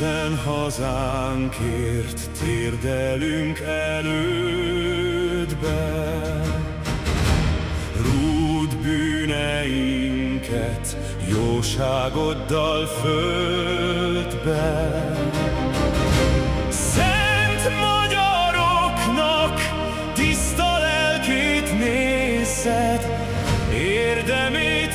Isten hazánkért térdelünk elődbe. Rúd bűneinket jóságoddal földbe. Szent magyaroknak tiszta lelkét nézed, érdemét